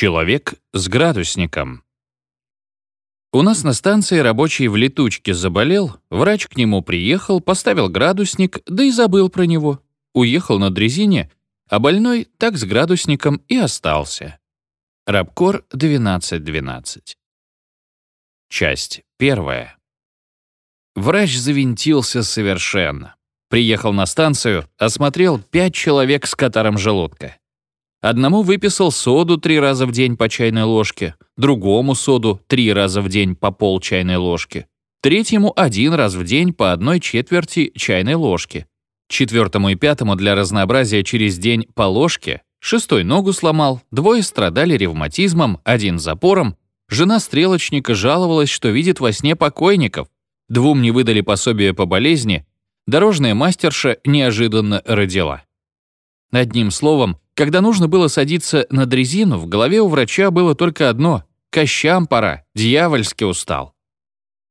Человек с градусником. У нас на станции рабочий в летучке заболел, врач к нему приехал, поставил градусник, да и забыл про него. Уехал на дрезине, а больной так с градусником и остался. Рабкор 12.12. Часть первая. Врач завинтился совершенно. Приехал на станцию, осмотрел пять человек с катаром желудка. Одному выписал соду три раза в день по чайной ложке, другому соду три раза в день по пол чайной ложки, третьему один раз в день по одной четверти чайной ложки, четвертому и пятому для разнообразия через день по ложке, шестой ногу сломал, двое страдали ревматизмом, один запором, жена стрелочника жаловалась, что видит во сне покойников, двум не выдали пособие по болезни, дорожная мастерша неожиданно родила. Одним словом, когда нужно было садиться на дрезину, в голове у врача было только одно — «Кощам пора, дьявольски устал».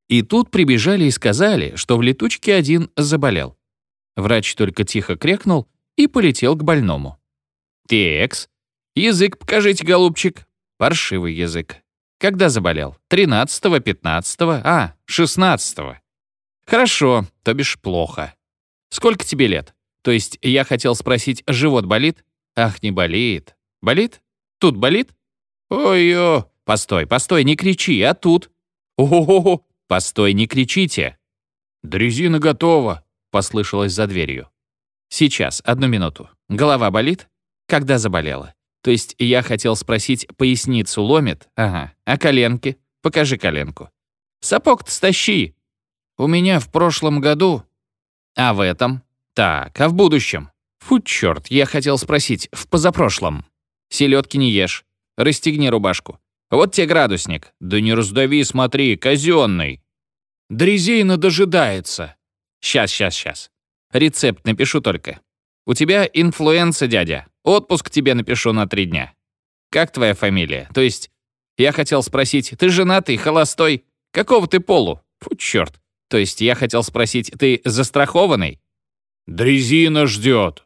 И тут прибежали и сказали, что в летучке один заболел. Врач только тихо крякнул и полетел к больному. «Текс, язык покажите, голубчик». Паршивый язык. Когда заболел? 13-го, 15-го, а, 16-го. Хорошо, то бишь плохо. Сколько тебе лет? То есть я хотел спросить, живот болит? Ах, не болит. Болит? Тут болит? Ой-ё. Постой, постой, не кричи, а тут? Ого-го. Постой, не кричите. Дрезина готова, послышалось за дверью. Сейчас, одну минуту. Голова болит? Когда заболела? То есть я хотел спросить, поясницу ломит? Ага. А коленки? Покажи коленку. Сапог-то стащи. У меня в прошлом году. А в этом? Так, а в будущем? Фу, черт, я хотел спросить, в позапрошлом. Селедки не ешь. Расстегни рубашку. Вот тебе градусник. Да не раздави, смотри, казенный. Дрезина дожидается. Сейчас, сейчас, сейчас. Рецепт напишу только. У тебя инфлюенса, дядя. Отпуск тебе напишу на три дня. Как твоя фамилия? То есть, я хотел спросить, ты женатый, холостой? Какого ты полу? Фу, черт. То есть, я хотел спросить, ты застрахованный? Дрезина ждет.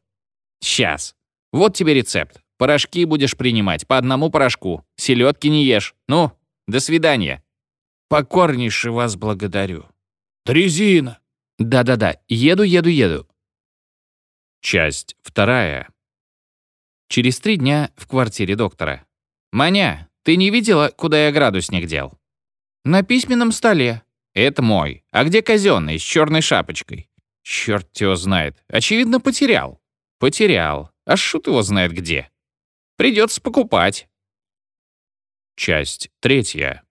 Сейчас. Вот тебе рецепт. Порошки будешь принимать по одному порошку. Селедки не ешь. Ну, до свидания. Покорнейше вас благодарю. Трезина. Да-да-да, еду, еду, еду. Часть вторая. Через три дня в квартире доктора. «Маня, ты не видела, куда я градусник дел?» «На письменном столе». «Это мой. А где казенный, с черной шапочкой?» «Черт его знает. Очевидно, потерял». Потерял. А шут его знает где. Придется покупать. Часть третья.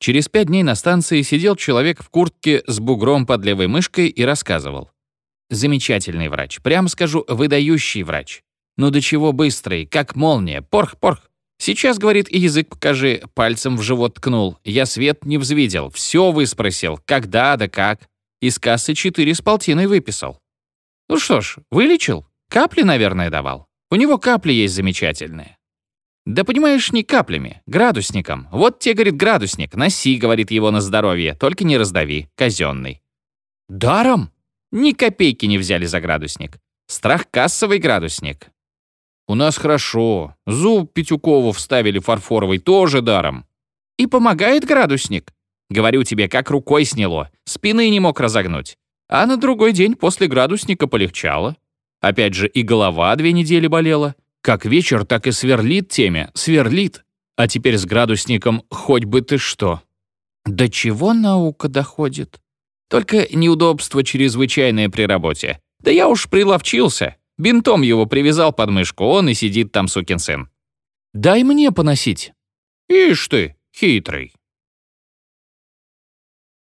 Через пять дней на станции сидел человек в куртке с бугром под левой мышкой и рассказывал. Замечательный врач, прямо скажу, выдающий врач. Ну до чего быстрый, как молния, порх-порх. Сейчас, говорит, и язык покажи, пальцем в живот ткнул. Я свет не взвидел, все выспросил, когда да как. Из кассы четыре с полтиной выписал. Ну что ж, вылечил? Капли, наверное, давал. У него капли есть замечательные. Да понимаешь, не каплями, градусником. Вот тебе, говорит, градусник, носи, говорит его на здоровье, только не раздави, казенный. Даром? Ни копейки не взяли за градусник. Страхкассовый градусник. У нас хорошо. Зуб Петюкову вставили фарфоровый тоже даром. И помогает градусник. Говорю тебе, как рукой сняло. Спины не мог разогнуть. А на другой день после градусника полегчало. Опять же, и голова две недели болела. Как вечер, так и сверлит теме, сверлит. А теперь с градусником хоть бы ты что. До чего наука доходит? Только неудобство чрезвычайное при работе. Да я уж приловчился. Бинтом его привязал под мышку, он и сидит там, сукин сын. Дай мне поносить. Ишь ты, хитрый.